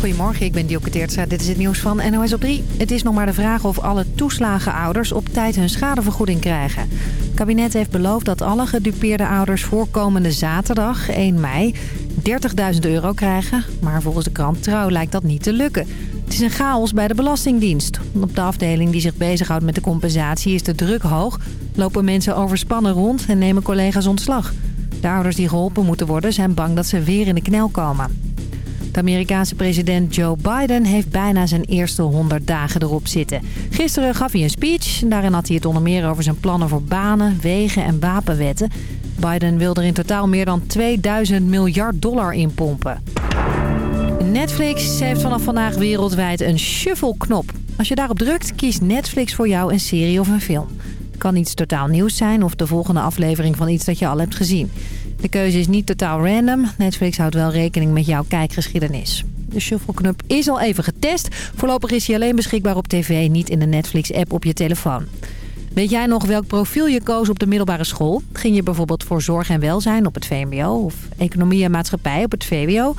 Goedemorgen, ik ben Dioke Teertstra. Dit is het nieuws van NOS op 3. Het is nog maar de vraag of alle toeslagenouders op tijd hun schadevergoeding krijgen. Het kabinet heeft beloofd dat alle gedupeerde ouders voorkomende zaterdag, 1 mei, 30.000 euro krijgen. Maar volgens de krant Trouw lijkt dat niet te lukken. Het is een chaos bij de Belastingdienst. Op de afdeling die zich bezighoudt met de compensatie is de druk hoog. Lopen mensen overspannen rond en nemen collega's ontslag. De ouders die geholpen moeten worden zijn bang dat ze weer in de knel komen. De Amerikaanse president Joe Biden heeft bijna zijn eerste 100 dagen erop zitten. Gisteren gaf hij een speech. Daarin had hij het onder meer over zijn plannen voor banen, wegen en wapenwetten. Biden wil er in totaal meer dan 2000 miljard dollar in pompen. Netflix heeft vanaf vandaag wereldwijd een shuffle-knop. Als je daarop drukt, kiest Netflix voor jou een serie of een film. Het kan iets totaal nieuws zijn of de volgende aflevering van iets dat je al hebt gezien. De keuze is niet totaal random. Netflix houdt wel rekening met jouw kijkgeschiedenis. De shuffle-knop is al even getest. Voorlopig is hij alleen beschikbaar op tv, niet in de Netflix-app op je telefoon. Weet jij nog welk profiel je koos op de middelbare school? Ging je bijvoorbeeld voor zorg en welzijn op het VMBO of economie en maatschappij op het VWO?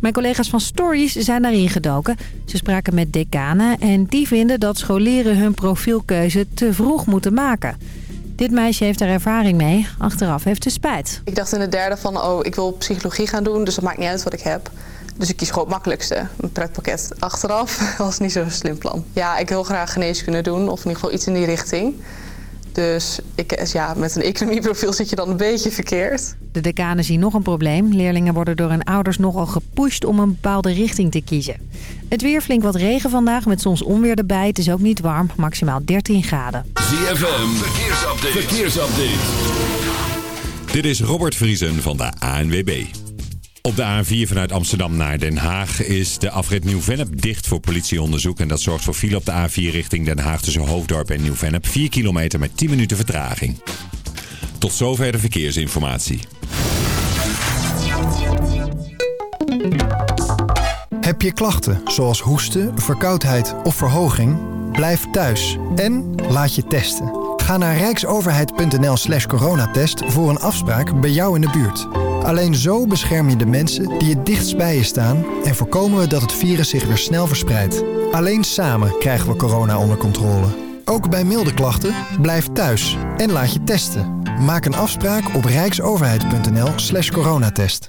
Mijn collega's van Stories zijn daarin gedoken. Ze spraken met decanen en die vinden dat scholieren hun profielkeuze te vroeg moeten maken. Dit meisje heeft er ervaring mee. Achteraf heeft ze spijt. Ik dacht in de derde van, oh, ik wil psychologie gaan doen, dus dat maakt niet uit wat ik heb. Dus ik kies gewoon het makkelijkste. Een pretpakket achteraf was niet zo'n slim plan. Ja, ik wil graag geneeskunde doen, of in ieder geval iets in die richting. Dus ik, ja, met een economieprofiel zit je dan een beetje verkeerd. De decanen zien nog een probleem. Leerlingen worden door hun ouders nogal gepusht om een bepaalde richting te kiezen. Het weer flink wat regen vandaag met soms onweer erbij. Het is ook niet warm, maximaal 13 graden. ZFM, verkeersupdate. verkeersupdate. Dit is Robert Vriesen van de ANWB. Op de A4 vanuit Amsterdam naar Den Haag is de afrit Nieuw-Vennep dicht voor politieonderzoek. En dat zorgt voor file op de A4 richting Den Haag tussen Hoofddorp en Nieuw-Vennep. 4 kilometer met 10 minuten vertraging. Tot zover de verkeersinformatie. Heb je klachten zoals hoesten, verkoudheid of verhoging? Blijf thuis en laat je testen. Ga naar rijksoverheid.nl slash coronatest voor een afspraak bij jou in de buurt. Alleen zo bescherm je de mensen die het dichtst bij je staan... en voorkomen we dat het virus zich weer snel verspreidt. Alleen samen krijgen we corona onder controle. Ook bij milde klachten, blijf thuis en laat je testen. Maak een afspraak op rijksoverheid.nl slash coronatest.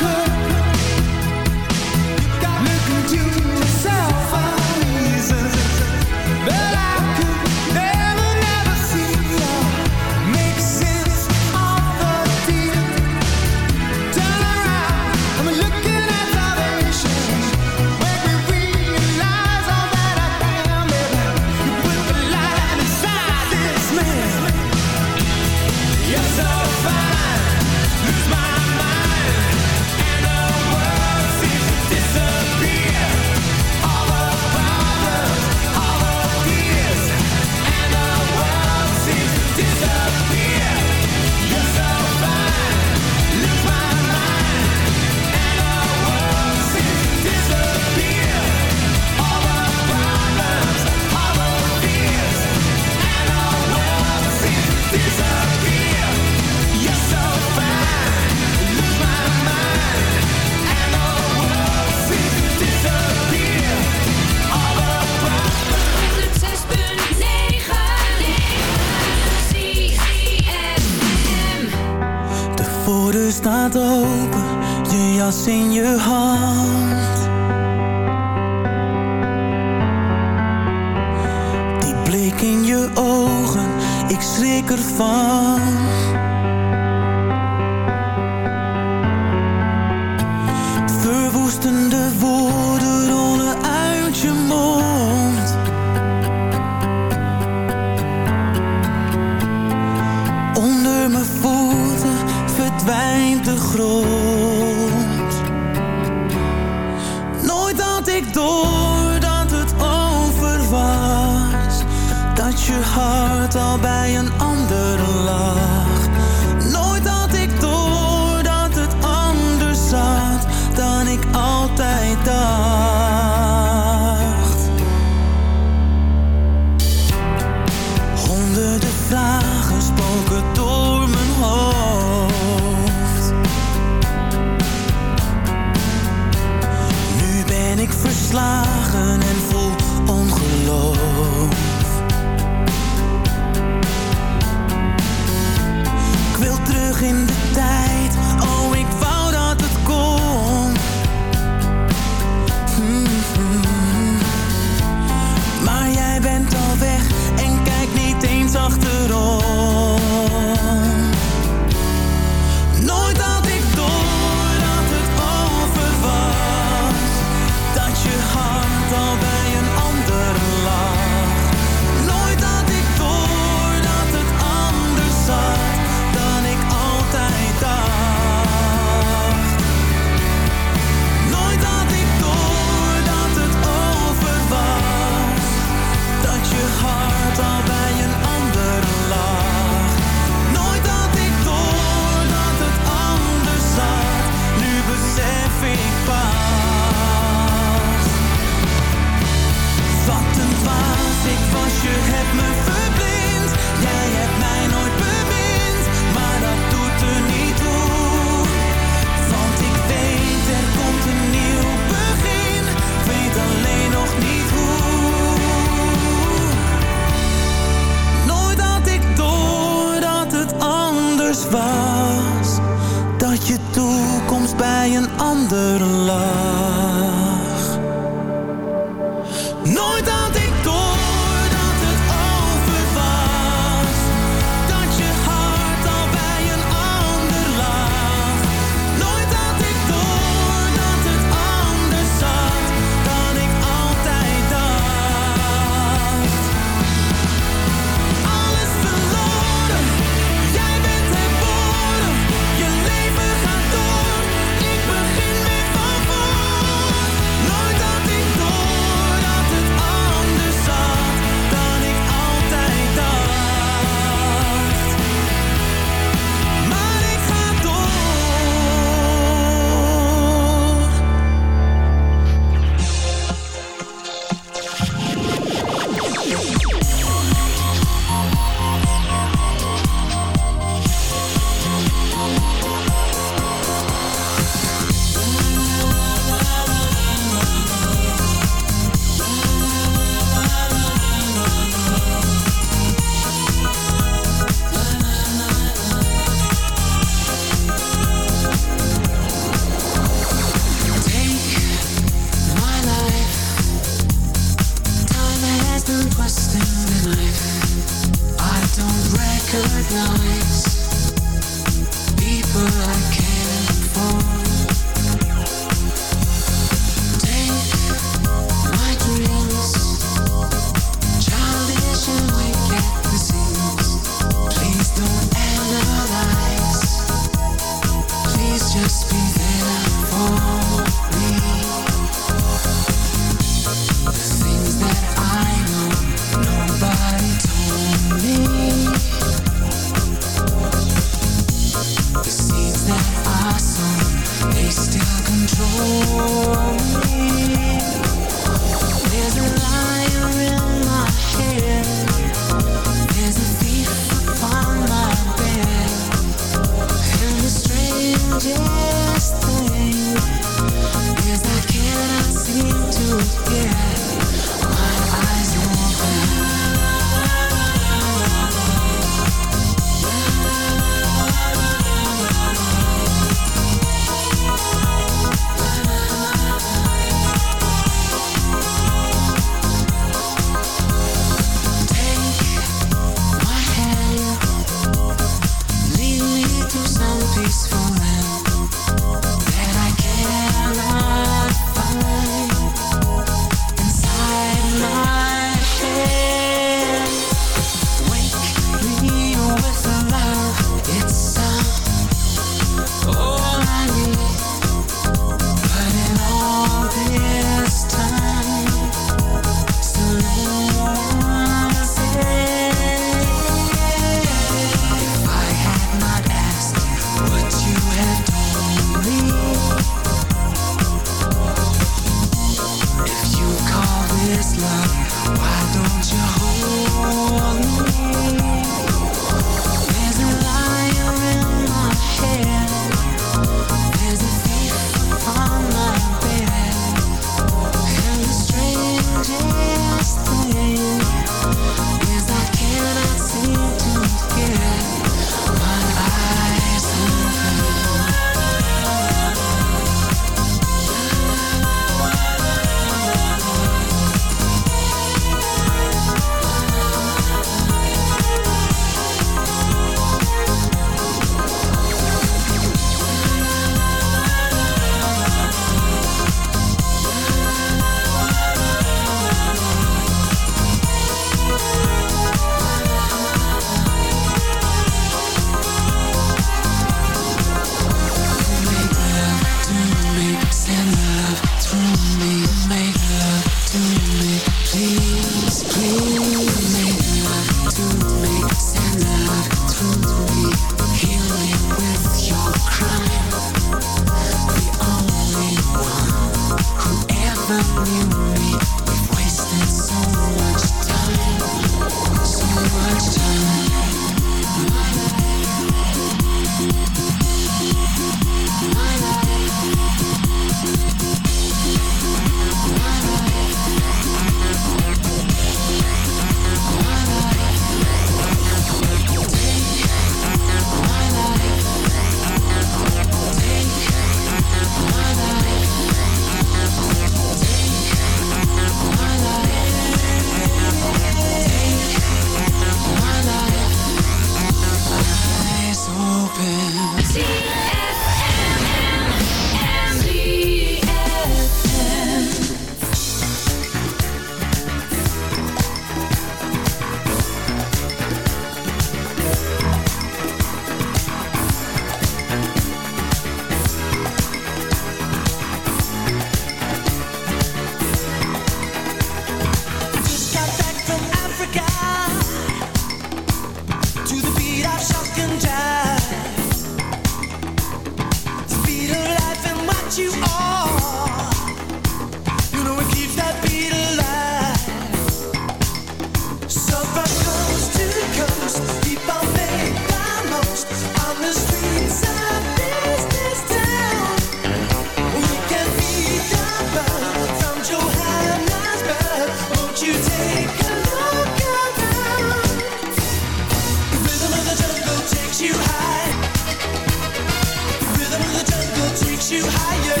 you higher.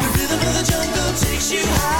The rhythm of the jungle takes you higher.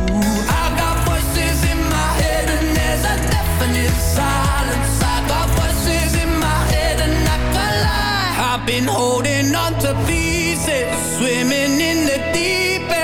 I've been holding on to pieces, swimming in the deep end.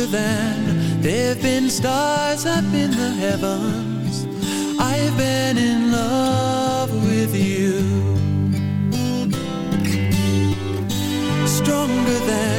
longer than. There've been stars up in the heavens. I've been in love with you. Stronger than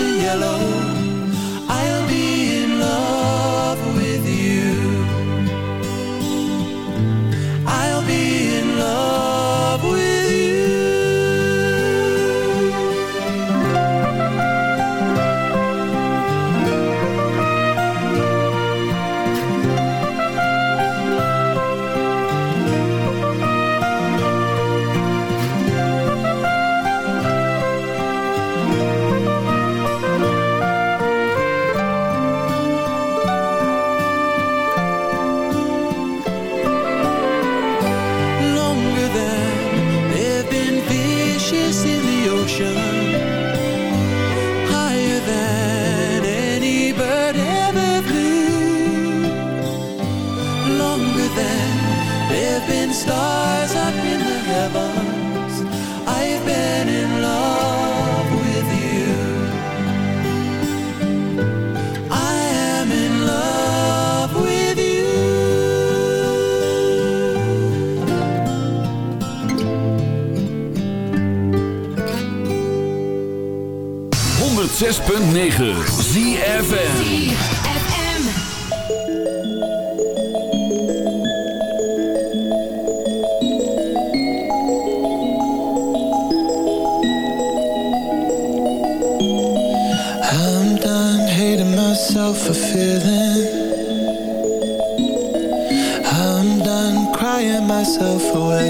yellow. 106.9 ZFN myself for feeling. I'm done crying myself away.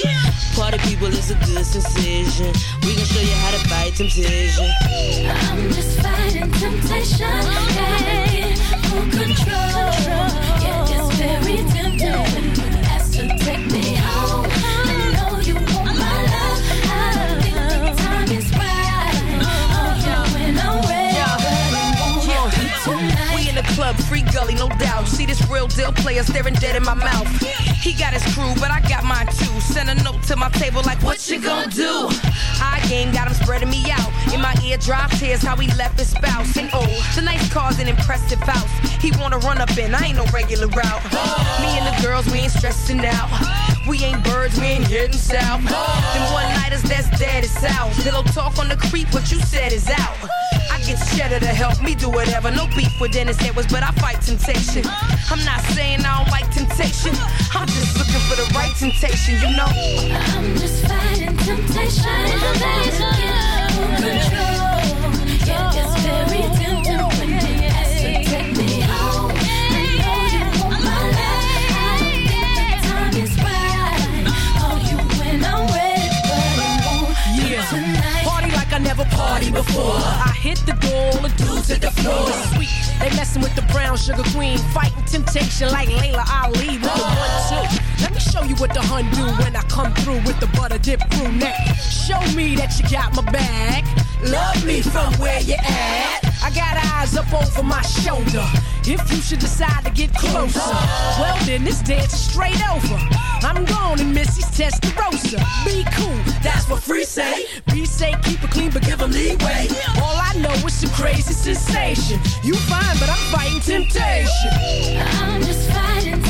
Party people is a good decision. We gon' show you how to fight temptation. I'm just fighting temptation. Yeah, full control. Yeah, it's very tempting club, free gully, no doubt. See this real deal player staring dead in my mouth. He got his crew, but I got mine too. Send a note to my table like, what you gonna do? High game got him spreading me out. In my ear drops, here's how he left his spouse. And oh, car's an impressive house. He wanna run up in, I ain't no regular route. Me and the girls, we ain't stressing out. We ain't birds, we ain't heading south. Them one nighters that's dead is south. Pillow talk on the creep, what you said is out. I get cheddar to help me do whatever. No beef with Dennis Edwards, but I fight temptation. I'm not saying I don't like temptation. I'm just looking for the right temptation, you know. I'm just fighting temptation. Control. Never partied before. I hit the door, the dudes hit the floor. Sweet, they messing with the brown sugar queen, fighting temptation like Layla Ali with one two. Let me show you what the hun do when I come through with the butter dip crew neck. Show me that you got my back. Love me from where you at. I got eyes up over my shoulder. If you should decide to get closer, well then this dance is straight over. I'm gone and Missy's Testarossa. Be cool, that's what free say. Be say keep it clean, but give give 'em leeway. All I know is some crazy sensation. You fine, but I'm fighting temptation. I'm just fighting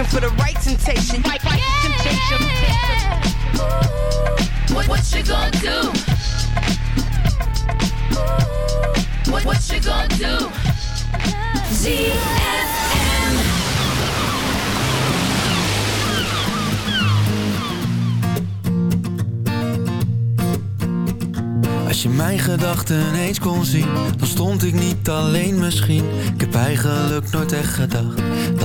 looking for the right temptation. Right, right, temptation. What, what you gonna do? What, what you gonna do? ZFM. Als je mijn gedachten eens kon zien, dan stond ik niet alleen misschien. Ik heb eigenlijk nooit echt gedacht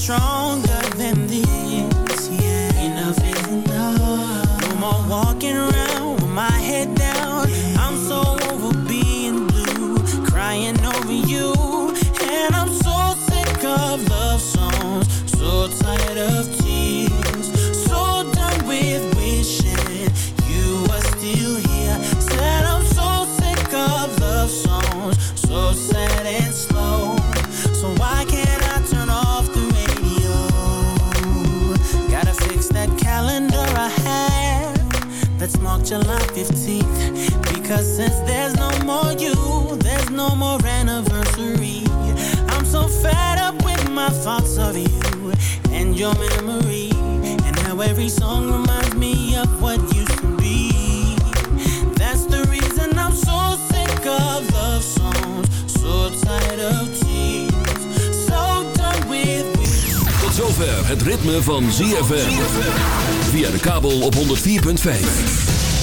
And 15th. Because since there's no more you, there's no more anniversary. I'm so fed up with my thoughts of you and your memory. And how every song reminds me of what used to be. That's the reason I'm so sick of love songs, so tired of tears, so done with Tot zover het ritme van ZFM. Via de kabel op 104.5.